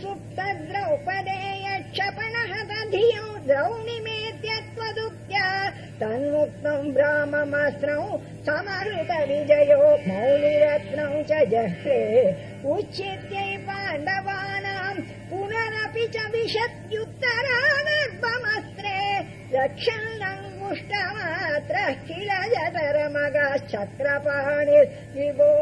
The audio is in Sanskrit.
सुप्त द्रौपदेय क्षपणः द्रौणिमेत्य त्वदुक्त्या तन्मुक्तम् ब्राह्ममस्त्रौ समहृत विजयो मौलिरत्नौ च जह्रे उच्छित्यै पाण्डवानाम् पुनरपि च विशत्युत्तरागर्भमस्त्रे रक्षन्नङ्गुष्टमात्रः किल जतरमगश्चक्रपाणिर्विभो